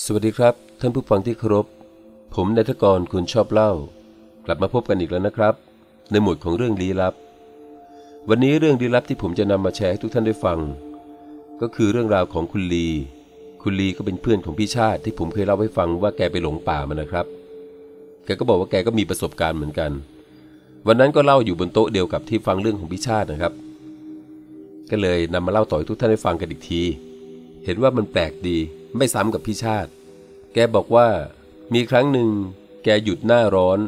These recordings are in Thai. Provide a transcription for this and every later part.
สวัสดีครับ ท่านผู้ฟังที่เคารพ ผมนายทกรคุณชอบเล่า กลับมาพบกันอีกแล้วนะครับ ในหมวดของเรื่องลี้ลับ วันนี้เรื่องลี้ลับที่ผมจะนำมาแชร์ให้ทุกท่านได้ฟัง ก็คือเรื่องราวของคุณลี คุณลีก็เป็นเพื่อนของพี่ชาติที่ผมเคยเล่าให้ฟังว่าแกไปหลงป่ามานะครับ แกก็บอกว่าแกก็มีประสบการณ์เหมือนกัน วันนั้นก็เล่าอยู่บนโต๊ะเดียวกับที่ฟังเรื่องของพี่ชาตินะครับ ก็เลยนำมาเล่าต่อให้ทุกท่านได้ฟังกันอีกที เห็นว่ามันแปลกดีไม่ซ้ำกับพี่ชาติ แกบอกว่ามีครั้งหนึ่งแกหยุดหน้าร้อน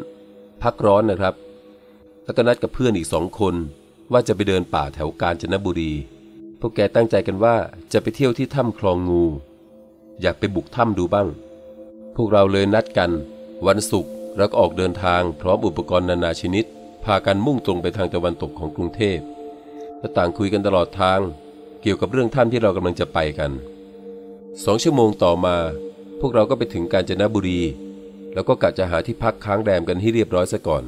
พักร้อนนะครับ แล้วก็นัดกับเพื่อนอีกสองคนว่าจะไปเดินป่าแถวกาญจนบุรี พวกแกตั้งใจกันว่าจะไปเที่ยวที่ถ้ำคลองงู อยากไปบุกถ้ำดูบ้าง พวกเราเลยนัดกัน วันศุกร์แล้วก็ออกเดินทางพร้อมอุปกรณ์นานาชนิด พากันมุ่งตรงไปทางตะวันตกของกรุงเทพและต่างคุยกันตลอดทาง เกี่ยวกับเรื่องถ้ำที่เรากำลังจะไปกันสองชั่วโมงต่อมา พวกเราก็ไปถึงกาญจนบุรี แล้วก็กะจะหาที่พักค้างแรมกันให้เรียบร้อยซะก่อน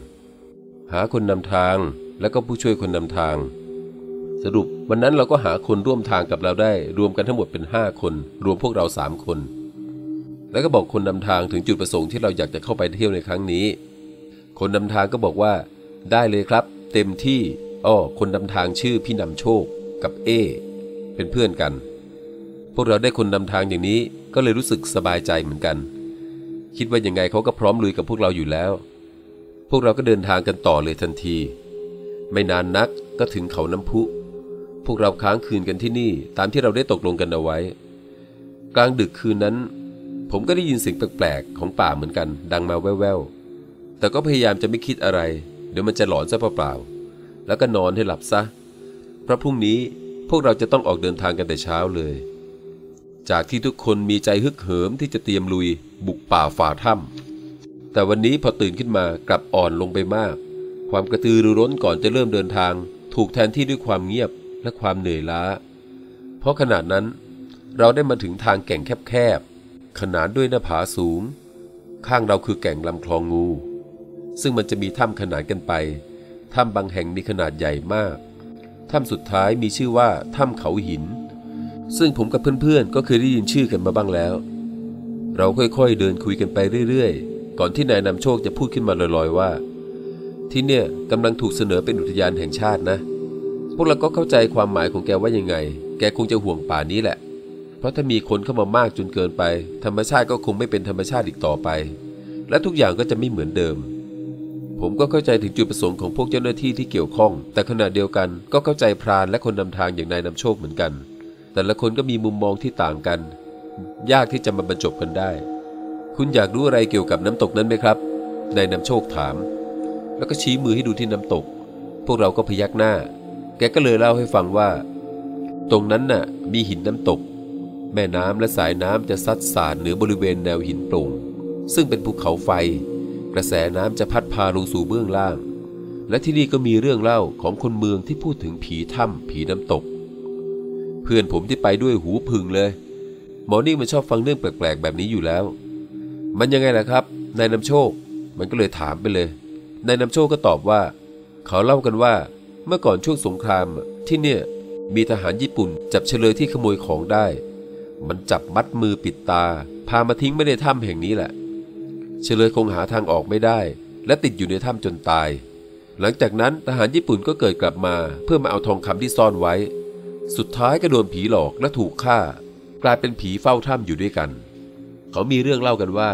หาคนนำทางแล้วก็ผู้ช่วยคนนำทาง สรุปวันนั้นเราก็หาคนร่วมทางกับเราได้ รวมกันทั้งหมดเป็นห้าคน รวมพวกเราสามคน แล้วก็บอกคนนำทางถึงจุดประสงค์ที่เราอยากจะเข้าไปเที่ยวในครั้งนี้ คนนำทางก็บอกว่า ได้เลยครับ เต็มที่อ้อคนนำทางชื่อพี่นำโชคกับเอ เป็นเพื่อนกัน พวกเราได้คนนำทางอย่างนี้ก็เลยรู้สึกสบายใจเหมือนกัน คิดว่ายังไงเขาก็พร้อมลุยกับพวกเราอยู่แล้ว พวกเราก็เดินทางกันต่อเลยทันที ไม่นานนักก็ถึงเขาน้ำพุ พวกเราค้างคืนกันที่นี่ตามที่เราได้ตกลงกันเอาไว้ กลางดึกคืนนั้น ผมก็ได้ยินเสียงแปลกๆของป่าเหมือนกัน ดังมาแว่วๆ แต่ก็พยายามจะไม่คิดอะไร เดี๋ยวมันจะหลอนซะเปล่าๆแล้วก็นอนให้หลับซะ เพราะพรุ่งนี้ พวกเราจะต้องออกเดินทางกันแต่เช้าเลย จากที่ทุกคนมีใจฮึกเหิมที่จะเตรียมลุย บุกป่าฝ่าถ้ำแต่วันนี้พอตื่นขึ้นมากลับอ่อนลงไปมาก ความกระตือรือร้นก่อนจะเริ่มเดินทาง ถูกแทนที่ด้วยความเงียบและความเหนื่อยล้า เพราะขนาดนั้นเราได้มาถึงทางแก่งแคบๆ ขนานด้วยหน้าผาสูง ข้างเราคือแก่งลำคลองงู ซึ่งมันจะมีถ้ำขนานกันไป ถ้ำบางแห่งมีขนาดใหญ่มาก ถ้ำสุดท้ายมีชื่อว่าถ้ำเขาหิน ซึ่งผมกับเพื่อนๆ ก็เคยได้ยินชื่อกันมาบ้างแล้ว เราค่อยๆเดินคุยกันไปเรื่อยๆ ก่อนที่นายนำโชคจะพูดขึ้นมาลอยๆว่า ที่เนี่ยกำลังถูกเสนอเป็นอุทยานแห่งชาตินะ พวกเราก็เข้าใจความหมายของแกว่ายังไง แกคงจะห่วงป่านี้แหละ เพราะถ้ามีคนเข้ามามากจนเกินไป ธรรมชาติก็คงไม่เป็นธรรมชาติอีกต่อไป และทุกอย่างก็จะไม่เหมือนเดิม ผมก็เข้าใจถึงจุดประสงค์ของพวกเจ้าหน้าที่ที่เกี่ยวข้อง แต่ขณะเดียวกันก็เข้าใจพรานและคนนำทางอย่างนายนำโชคเหมือนกัน แต่ละคนก็มีมุมมองที่ต่างกัน ยากที่จะมาบรรจบกันได้ คุณอยากรู้อะไรเกี่ยวกับน้ำตกนั้นไหมครับนายนำโชคถาม แล้วก็ชี้มือให้ดูที่น้ำตก พวกเราก็พยักหน้า แกก็เลยเล่าให้ฟังว่า ตรงนั้นน่ะ มีหินน้ำตก แม่น้ำและสายน้ำจะซัดสาดเหนือบริเวณแนวหินโปร่งซึ่งเป็นภูเขาไฟ กระแสน้ำจะพัดพาลงสู่เบื้องล่าง และที่นี่ก็มีเรื่องเล่าของคนเมืองที่พูดถึงผีถ้ำผีน้ำตก เพื่อนผมที่ไปด้วยหูพึงเลยหมอนี่มันชอบฟังเรื่องแปลกๆ แบบนี้อยู่แล้ว มันยังไงล่ะครับ นายนำโชค มันก็เลยถามไปเลย นายนำโชคก็ตอบว่า เขาเล่ากันว่า เมื่อก่อนช่วงสงครามที่เนี่ยมีทหารญี่ปุ่นจับเฉลยที่ขโมยของได้ มันจับมัดมือปิดตา พามาทิ้งไว้ในถ้ำแห่งนี้แหละ เฉลยคงหาทางออกไม่ได้ และติดอยู่ในถ้ำจนตาย หลังจากนั้นทหารญี่ปุ่นก็เกิดกลับมา เพื่อมาเอาทองคำที่ซ่อนไว้ สุดท้ายก็โดนผีหลอกและถูกฆ่า กลายเป็นผีเฝ้าถ้ำอยู่ด้วยกัน เขามีเรื่องเล่ากันว่า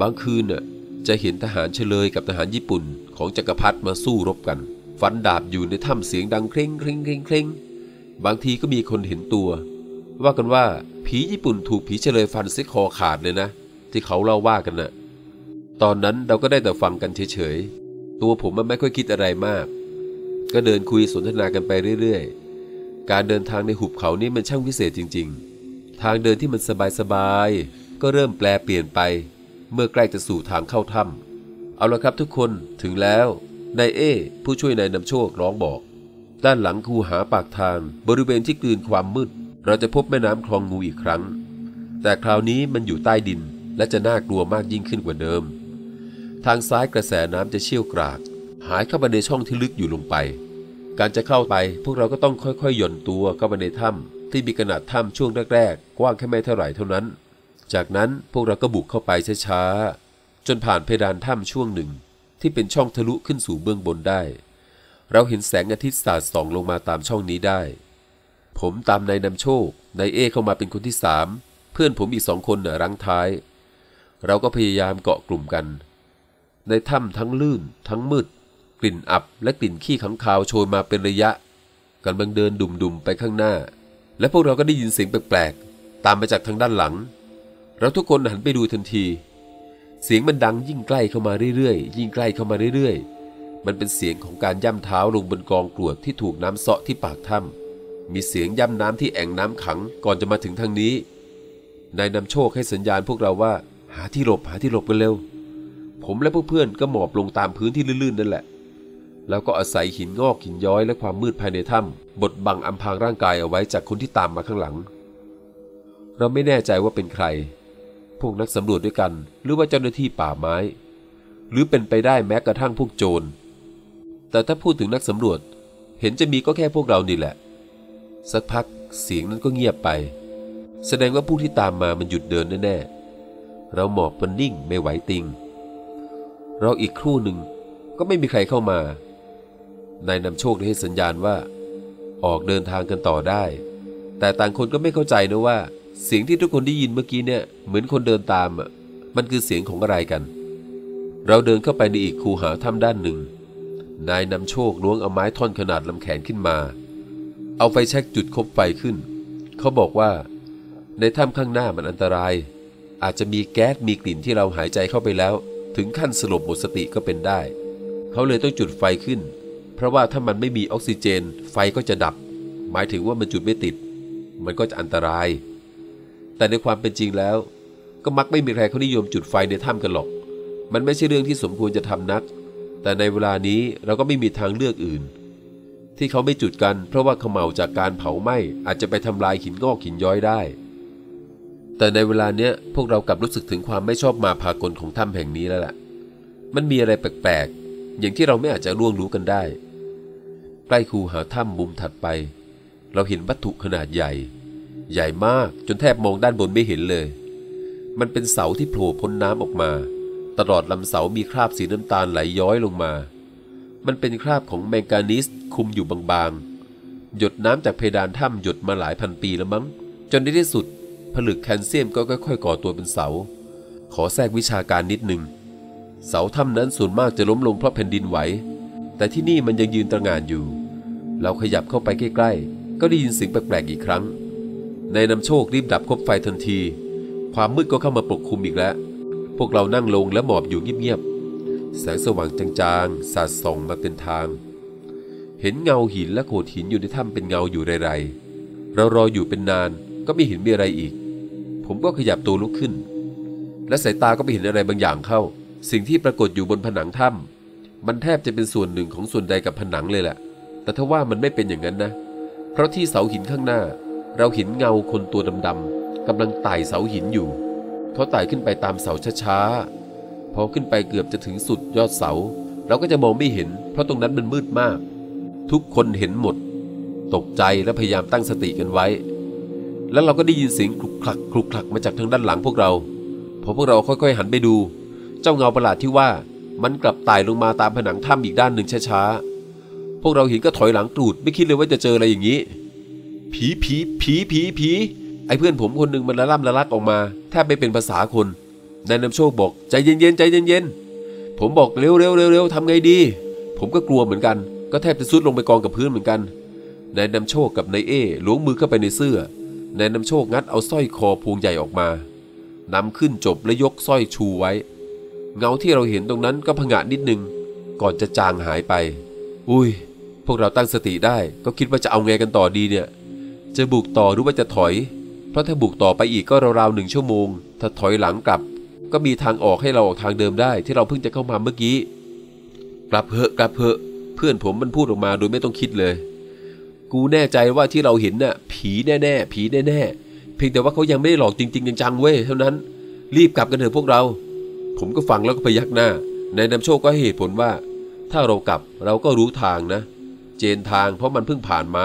บางคืนน่ะจะเห็นทหารเฉลยกับทหารญี่ปุ่น ของจักรพรรดิมาสู้รบกัน ฟันดาบอยู่ในถ้ำเสียงดังเคร่งเคร่งเคร่งเคร่งบางทีก็มีคนเห็นตัว ว่ากันว่าผีญี่ปุ่นถูกผีเฉลยฟันเสียคอขาดเลยนะ ที่เขาเล่าว่ากันน่ะ ตอนนั้นเราก็ได้แต่ฟังกันเฉยๆ ตัวผมมันไม่ค่อยคิดอะไรมาก ก็เดินคุยสนทนากันไปเรื่อยๆ การเดินทางในหุบเขานี่มันช่างวิเศษจริง ๆ ทางเดินที่มันสบายๆ ก็เริ่มแปลเปลี่ยนไป เมื่อใกล้จะสู่ทางเข้าถ้ำเอาละครับทุกคนถึงแล้ว นายเอ ผู้ช่วยนายนำโชคร้องบอก ด้านหลังคูหาปากทางบริเวณที่กลืนความมืด เราจะพบแม่น้ำคลองงูอีกครั้ง แต่คราวนี้มันอยู่ใต้ดินและจะน่ากลัวมากยิ่งขึ้นกว่าเดิม ทางซ้ายกระแสน้ำจะเชี่ยวกราก หายเข้ามาในช่องที่ลึกอยู่ลงไป การจะเข้าไปพวกเราก็ต้องค่อยๆ หย่อนตัวเข้ามาในถ้ำที่มีขนาดถ้ำช่วงแรกๆ กว้างแค่ไม่เท่าไหร่เท่านั้น จากนั้นพวกเราก็บุกเข้าไปช้าๆ จนผ่านเพดานถ้ำช่วงหนึ่ง ที่เป็นช่องทะลุขึ้นสู่เบื้องบนได้ เราเห็นแสงอาทิตย์สาดส่องลงมาตามช่องนี้ได้ ผมตามนายนำโชคนายเอเข้ามาเป็นคนที่สามเพื่อนผมอีกสองคนรั้งท้าย เราก็พยายามเกาะกลุ่มกัน ในถ้ำทั้งลื่น ทั้งมืด กลิ่นอับและกลิ่นขี้ขังคาวโชยมาเป็นระยะกำลังเดินดุ่มๆไปข้างหน้า และพวกเราก็ได้ยินเสียงแปลกๆ ตามมาจากทางด้านหลัง เราทุกคนหันไปดูทันที เสียงมันดังยิ่งใกล้เข้ามาเรื่อยๆ ยิ่งใกล้เข้ามาเรื่อยๆ มันเป็นเสียงของการย่ำเท้าลงบนกองกรวดที่ถูกน้ำเซาะที่ปากถ้ำมีเสียงย่ำน้ำที่แอ่งน้ำขังก่อนจะมาถึงทางนี้นายนำโชคให้สัญญาณพวกเราว่า หาที่หลบหาที่หลบกันเร็ว ผมและเพื่อนๆก็หมอบลงตามพื้นที่ลื่นๆนั่นแหละ แล้วก็อาศัยหินงอกหินย้อยและความมืดภายในถ้ำบดบังอำพรางร่างกายเอาไว้จากคนที่ตามมาข้างหลัง เราไม่แน่ใจว่าเป็นใคร พวกนักสำรวจด้วยกัน หรือว่าเจ้าหน้าที่ป่าไม้ หรือเป็นไปได้แม้กระทั่งพวกโจร แต่ถ้าพูดถึงนักสำรวจ เห็นจะมีก็แค่พวกเรานี่แหละ สักพักเสียงนั้นก็เงียบไป แสดงว่าผู้ที่ตามมามันหยุดเดินแน่ๆเราหมอบมันนิ่งไม่ไหวติง ราอีกครู่หนึ่งก็ไม่มีใครเข้ามานายนำโชคได้ให้สัญญาณว่า ออกเดินทางกันต่อได้ แต่ต่างคนก็ไม่เข้าใจนะว่า เสียงที่ทุกคนได้ยินเมื่อกี้เนี่ยเหมือนคนเดินตามอะมันคือเสียงของอะไรกัน เราเดินเข้าไปในอีกคูหาถ้ำด้านหนึ่ง นายนำโชคล้วงเอาไม้ท่อนขนาดลำแขนขึ้นมา เอาไฟแช็กจุดคบไฟขึ้น เขาบอกว่า ในถ้ำข้างหน้ามันอันตราย อาจจะมีแก๊สมีกลิ่นที่เราหายใจเข้าไปแล้ว ถึงขั้นสลบหมดสติก็เป็นได้ เขาเลยต้องจุดไฟขึ้น เพราะว่าถ้ามันไม่มีออกซิเจน ไฟก็จะดับ หมายถึงว่ามันจุดไม่ติด มันก็จะอันตราย แต่ในความเป็นจริงแล้ว ก็มักไม่มีใครเขานิยมจุดไฟในถ้ำกันหรอก มันไม่ใช่เรื่องที่สมควรจะทำนัก แต่ในเวลานี้เราก็ไม่มีทางเลือกอื่น ที่เขาไม่จุดกัน เพราะว่าเขาเมาจากการเผาไหม้อาจจะไปทำลายหินงอกหินย้อยได้ แต่ในเวลาเนี้ยพวกเรากลับรู้สึกถึงความไม่ชอบมาพากลของถ้ำแห่งนี้แล้วล่ะ มันมีอะไรแปลกๆ อย่างที่เราไม่อาจจะร่วงรู้กันได้ ใกล้คูหาถ้ำมุมถัดไป เราเห็นวัตถุขนาดใหญ่ ใหญ่มากจนแทบมองด้านบนไม่เห็นเลย มันเป็นเสาที่โผล่พ้นน้ำออกมา ตลอดลำเสามีคราบสีน้ำตาลไหลย้อยลงมา มันเป็นคราบของแมงกานิสคุมอยู่บางๆ หยดน้ำจากเพดานถ้ำหยดมาหลายพันปีแล้วมั้ง จนในที่สุด ผลึกแคลเซียมก็ค่อยๆก่อตัวเป็นเสา ขอแทรกวิชาการนิดหนึ่ง เสาถ้ำนั้นส่วนมากจะล้มลงเพราะแผ่นดินไหว แต่ที่นี่มันยังยืนตระหง่านอยู่ เราขยับเข้าไปใกล้ ๆ ก็ได้ยินเสียงแปลกๆอีกครั้ง ในนำโชครีบดับคบไฟทันที ความมืดก็เข้ามาปกคลุมอีกแล้ว พวกเรานั่งลงและหมอบอยู่เงียบๆ แสงสว่างจางๆ สาดส่องมาเป็นทาง เห็นเงาหินและโขดหินอยู่ในถ้ำเป็นเงาอยู่ไรๆ เรารออยู่เป็นนานก็ไม่เห็นมีอะไรอีก ผมก็ขยับตัวลุกขึ้น และสายตาก็ไปเห็นอะไรบางอย่างเข้า สิ่งที่ปรากฏอยู่บนผนังถ้ำมันแทบจะเป็นส่วนหนึ่งของส่วนใดกับผนังเลยแหละแต่ถ้าว่ามันไม่เป็นอย่างนั้นนะ เพราะที่เสาหินข้างหน้า เราเห็นเงาคนตัวดำๆกำลังไต่เสาหินอยู่ เขาไต่ขึ้นไปตามเสาช้าๆพอขึ้นไปเกือบจะถึงสุดยอดเสา เราก็จะมองไม่เห็น เพราะตรงนั้นมันมืดมาก ทุกคนเห็นหมด ตกใจและพยายามตั้งสติกันไว้ แล้วเราก็ได้ยินเสียงคลุกคลักคลุกคลักมาจากทางด้านหลังพวกเรา พอพวกเราค่อยๆหันไปดู เจ้าเงาประหลาดที่ว่ามันกลับไต่ลงมาตามผนังถ้ำอีกด้านหนึ่งช้าๆ พวกเราเห็นก็ถอยหลังกรูด ไม่คิดเลยว่าจะเจออะไรอย่างนี้ ผีผีผีผีผีไอ้เพื่อนผมคนหนึ่งมันละล่ำละลักออกมาแทบไม่เป็นภาษาคนนายนำโชคบอกใจเย็นๆใจเย็นๆผมบอกเร็วเร็วเร็วเร็วทำไงดี ผมก็กลัวเหมือนกัน ก็แทบจะซุดลงไปกองกับพื้นเหมือนกันนายนำโชคกับนายเอ๋ล้วงมือเข้าไปในเสื้อ นายนำโชคงัดเอาสร้อยคอพวงใหญ่ออกมานำขึ้นจบและยกสร้อยชูไว้ เงาที่เราเห็นตรงนั้นก็ผงะนิดนึง ก่อนจะจางหายไป อุ้ย พวกเราตั้งสติได้ก็คิดว่าจะเอาไงกันต่อดีเนี่ย จะบุกต่อหรือว่าจะถอย เพราะถ้าบุกต่อไปอีกก็ราวๆหนึ่งชั่วโมง ถ้าถอยหลังกลับ ก็มีทางออกให้เราออกทางเดิมได้ ที่เราเพิ่งจะเข้ามาเมื่อกี้ กลับเพอะกลับเพอะเพื่อนผมมันพูดออกมาโดยไม่ต้องคิดเลย กูแน่ใจว่าที่เราเห็นน่ะ ผีแน่ๆผีแน่ๆเพียงแต่ว่าเขายังไม่ได้หลอกจริง ๆ จังๆเว้ยเท่านั้น รีบกลับกันเถอะพวกเรา ผมก็ฟังแล้วก็พยักหน้านายนำโชคก็เหตุผลว่า ถ้าเรากลับเราก็รู้ทางนะ เจนทางเพราะมันเพิ่งผ่านมา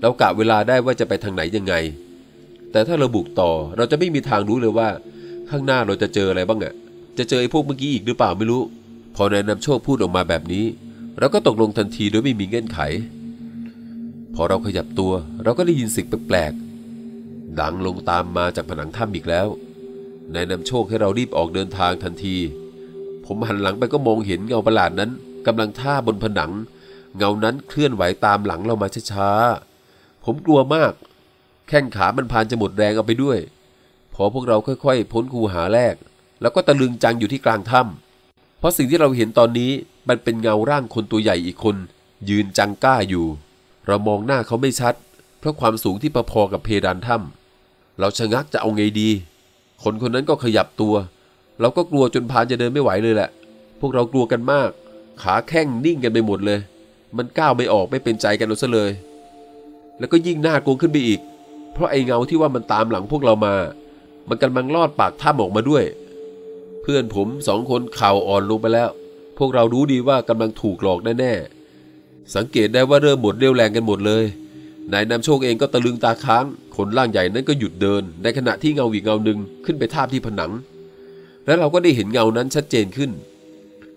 เรากะเวลาได้ว่าจะไปทางไหนยังไง แต่ถ้าเราบุกต่อเราจะไม่มีทางรู้เลยว่า ข้างหน้าเราจะเจออะไรบ้างอะจะเจอไอ้พวกเมื่อกี้อีกหรือเปล่าไม่รู้ พอนายนำโชคพูดออกมาแบบนี้ เราก็ตกลงทันทีโดยไม่มีเงื่อนไข พอเราขยับตัวเราก็ได้ยินเสิ่งแปลกๆ ดังลงตามมาจากผนังถ้ำอีกแล้ว นายนำโชคให้เรารีบออกเดินทางทันที ผมหันหลังไปก็มองเห็นเงาประหลาดนั้นกำลังท่าบนผนัง เงานั้นเคลื่อนไหวตามหลังเรามาช้าๆ ผมกลัวมาก แข้งขามันพานจะหมดแรงเอาไปด้วย พอพวกเราค่อยๆ พ้นคูหาแรก แล้วก็ตะลึงจังอยู่ที่กลางถ้ำเพราะสิ่งที่เราเห็นตอนนี้มันเป็นเงาร่างคนตัวใหญ่อีกคน ยืนจังก้าอยู่ เรามองหน้าเขาไม่ชัด เพราะความสูงที่ประพอกับเพดานถ้ำเราชะงักจะเอาไงดี คนคนนั้นก็ขยับตัว เราก็กลัวจนพานจะเดินไม่ไหวเลยแหละ พวกเรากลัวกันมาก ขาแข้งนิ่งกันไปหมดเลย มันก้าวไม่ออกไม่เป็นใจกันเราซะเลย แล้วก็ยิ่งหน่ากลัวขึ้นไปอีก เพราะไอ้เงาที่ว่ามันตามหลังพวกเรามา มันกำลังลอดปากถ้ำออกมาด้วย เพื่อนผมสองคนข่าวอ่อนลงไปแล้ว พวกเรารู้ดีว่ากำลังถูกหลอกแน่ๆ สังเกตได้ว่าเริ่มหมดเรี่ยวแรงกันหมดเลย นายนำโชคเองก็ตะลึงตาค้างคนร่างใหญ่นั้นก็หยุดเดิน ในขณะที่เงาอีกเงาหนึ่งขึ้นไปทาบที่ผนัง และเราก็ได้เห็นเงานั้นชัดเจนขึ้น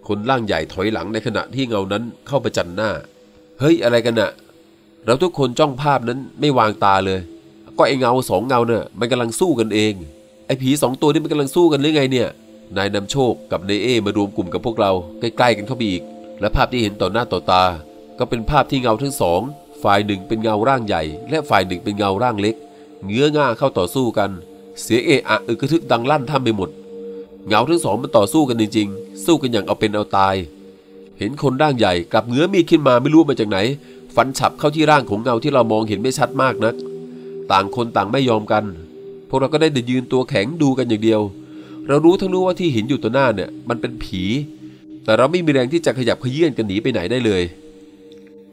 คนร่างใหญ่ถอยหลังในขณะที่เงานั้นเข้าประจันหน้า เฮ้ยอะไรกันน่ะ เราทุกคนจ้องภาพนั้นไม่วางตาเลย ก็ไอเงาสองเงาเนี่ยมันกำลังสู้กันเอง ไอผีสองตัวนี่มันกำลังสู้กันหรือไงเนี่ย นายนำโชคกับนายเอมารวมกลุ่มกับพวกเราใกล้ๆกันเข้าไปอีก และภาพที่เห็นต่อหน้าต่อตา ก็เป็นภาพที่เงาทั้งสอง ฝ่ายหนึ่งเป็นเงาร่างใหญ่ และฝ่ายหนึ่งเป็นเงาร่างเล็ก เงื้อง่าเข้าต่อสู้กัน เสียงเอะอะอึกระทึกดังลั่นท่ามไปหมด เงาทั้งสองมันต่อสู้กันจริงๆ สู้กันอย่างเอาเป็นเอาตาย เห็นคนร่างใหญ่กลับเงื้อมีดขึ้นมาไม่รู้มาจากไหน ฟันฉับเข้าที่ร่างของเงาที่เรามองเห็นไม่ชัดมากนัก ต่างคนต่างไม่ยอมกัน พวกเราก็ได้แต่ยืนตัวแข็งดูกันอย่างเดียว เรารู้ทั้งรู้ว่าที่เห็นอยู่ต่อหน้าเนี่ยมันเป็นผี แต่เราไม่มีแรงที่จะขยับเขยื่นกันหนีไปไหนได้เลย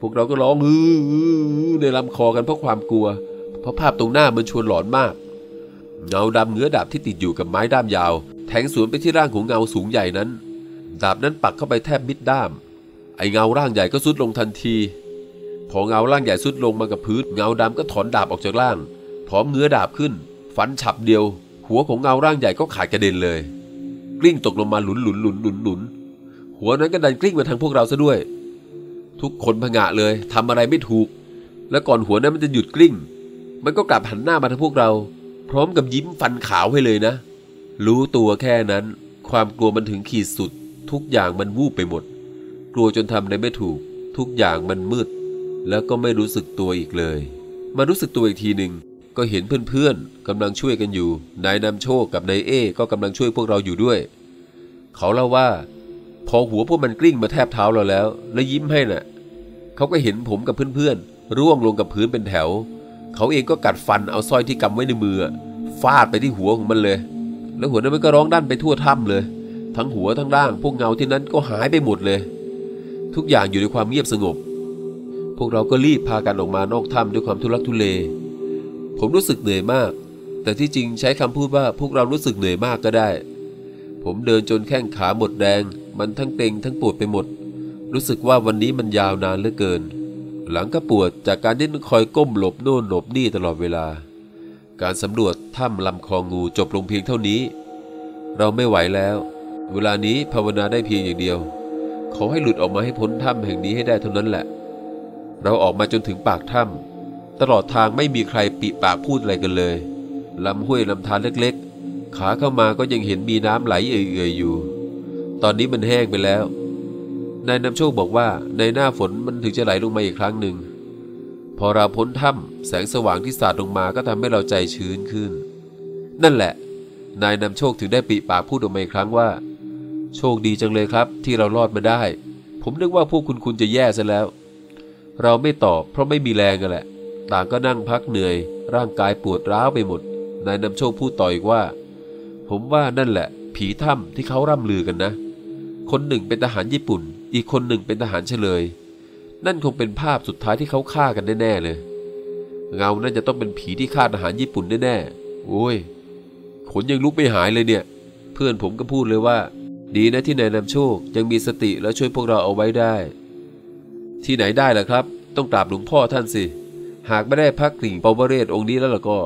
พวกเราก็ร้องฮือในลำคอกันเพราะความกลัว เพราะภาพตรงหน้ามันชวนหลอนมาก เงาดำเงื้อดาบที่ติดอยู่กับไม้ด้ามยาว แทงสวนไปที่ร่างของเงาสูงใหญ่นั้น ดาบนั้นปักเข้าไปแทบมิดด้าม ไอเงาร่างใหญ่ก็สุดลงทันที พอเงาร่างใหญ่สุดลงมากับพื้น เงาดำก็ถอนดาบออกจากร่าง พร้อมเงื้อดาบขึ้น ฟันฉับเดียว หัวของเงาร่างใหญ่ก็ขาดกระเด็นเลย กลิ้งตกลงมาหลุนหลุนหลุนหลุนหลุนหัวนั้นก็ดันกลิ้งมาทางพวกเราซะด้วย ทุกคนพงะเลยทำอะไรไม่ถูก และก่อนหัวนั้นมันจะหยุดกลิ้ง มันก็กลับหันหน้ามาทางพวกเรา พร้อมกับยิ้มฟันขาวให้เลยนะ รู้ตัวแค่นั้น ความกลัวมันถึงขีดสุด ทุกอย่างมันวูบไปหมด กลัวจนทำอะไรไม่ถูก ทุกอย่างมันมืด แล้วก็ไม่รู้สึกตัวอีกเลย มารู้สึกตัวอีกทีหนึ่งก็เห็นเพื่อนๆกำลังช่วยกันอยู่ นายนำโชคกับนายเอก็กำลังช่วยพวกเราอยู่ด้วย เขาเล่าว่า พอหัวพวกมันกลิ้งมาแทบเท้าเราแล้ว แล้วยิ้มให้น่ะ เขาก็เห็นผมกับเพื่อนๆ ร่วงลงกับพื้นเป็นแถว เขาเองก็กัดฟันเอาสร้อยที่กำไว้ในมือฟาดไปที่หัวของมันเลย แล้วหัวนั้นมันก็ร้องดันไปทั่วถ้ำเลย ทั้งหัวทั้งร่าง พวกเงาที่นั้นก็หายไปหมดเลย ทุกอย่างอยู่ในความเงียบสงบ พวกเราก็รีบพากันออกมานอกถ้ำด้วยความทุลักทุเล ผมรู้สึกเหนื่อยมาก แต่ที่จริงใช้คำพูดว่าพวกเรารู้สึกเหนื่อยมากก็ได้ ผมเดินจนแข้งขาหมดแรง มันทั้งเต็งทั้งปวดไปหมด รู้สึกว่าวันนี้มันยาวนานเหลือเกิน หลังก็ปวดจากการที่ต้องคอยก้มหลบโน่นหลบนี่ตลอดเวลา การสำรวจถ้ำลำคลองงูจบลงเพียงเท่านี้ เราไม่ไหวแล้ว เวลานี้ภาวนาได้เพียงอย่างเดียว ขอให้หลุดออกมาให้พ้นถ้ำแห่งนี้ให้ได้เท่านั้นแหละ เราออกมาจนถึงปากถ้ำตลอดทางไม่มีใครปิปากพูดอะไรกันเลยลำห้วยลำธารเล็กๆ ขาเข้ามาก็ยังเห็นมีน้ำไหลเอื่อยๆอยู่ ตอนนี้มันแห้งไปแล้ว นายนำโชคบอกว่าในหน้าฝนมันถึงจะไหลลงมาอีกครั้งหนึ่ง พอเราพ้นถ้ำแสงสว่างที่สาดลงมาก็ทำให้เราใจชื้นขึ้น นั่นแหละ นายนำโชคถึงได้ปิปากพูดออกมาอีกครั้งว่า โชคดีจังเลยครับ ที่เรารอดมาได้ ผมนึกว่าพวกคุณคุณจะแย่ซะแล้ว เราไม่ตอบเพราะไม่มีแรงกันแหละ ต่างก็นั่งพักเหนื่อย ร่างกายปวดร้าวไปหมด นายนำโชคพูดต่ออีกว่า ผมว่านั่นแหละ ผีถ้ำที่เขาร่ำลือกันนะ คนหนึ่งเป็นทหารญี่ปุ่น อีกคนหนึ่งเป็นทหารเฉลย นั่นคงเป็นภาพสุดท้ายที่เขาฆ่ากันแน่ๆเลย เงานั่นจะต้องเป็นผีที่ฆ่าทหารญี่ปุ่นแน่ๆโอ้ยขนยังลุกไม่หายเลยเนี่ย เพื่อนผมก็พูดเลยว่า ดีนะที่นายนำโชคยังมีสติและช่วยพวกเราเอาไว้ได้ ที่ไหนได้ล่ะครับ ต้องกราบหลวงพ่อท่านสิ หากไม่ได้พักกลิ่งปาวเรศองค์นี้แล้วล่ะก็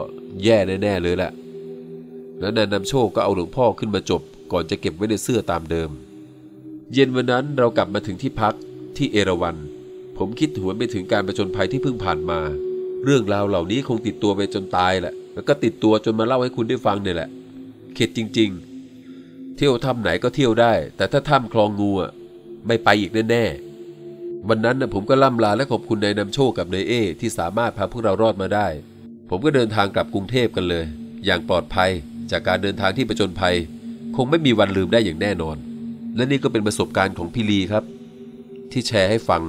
แย่แน่ๆเลยแหละแล้วนายนำโชคก็เอาหลวงพ่อขึ้นมาจบ ก่อนจะเก็บไว้ในเสื้อตามเดิม เย็นวันนั้นเรากลับมาถึงที่พักที่เอราวัน ผมคิดหวนไปถึงการประจนภัยที่เพิ่งผ่านมา เรื่องราวเหล่านี้คงติดตัวไปจนตายแหละ แล้วก็ติดตัวจนมาเล่าให้คุณได้ฟังเนี่ยแหละ เข็ดจริง ๆ เที่ยวถ้ำไหนก็เที่ยวได้ แต่ถ้าถ้ำคลองงูอะไม่ไปอีกแน่ๆ วันนั้นนะผมก็ล่ำลาและขอบคุณนายนำโชคกับนายเอ ที่สามารถพาพวกเรารอดมาได้ ผมก็เดินทางกลับกรุงเทพกันเลย อย่างปลอดภัยจากการเดินทางที่ประจนภัย คงไม่มีวันลืมได้อย่างแน่นอน และนี่ก็เป็นประสบการณ์ของพี่ลีครับ ที่แชร์ให้ฟัง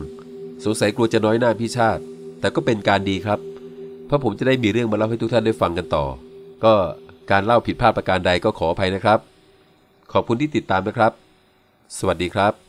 สงสัยกลัวจะน้อยหน้าพี่ชาติ แต่ก็เป็นการดีครับ เพราะผมจะได้มีเรื่องมาเล่าให้ทุกท่านได้ฟังกันต่อ ก็การเล่าผิดพลาดประการใดก็ขออภัยนะครับ ขอบคุณที่ติดตามนะครับ สวัสดีครับ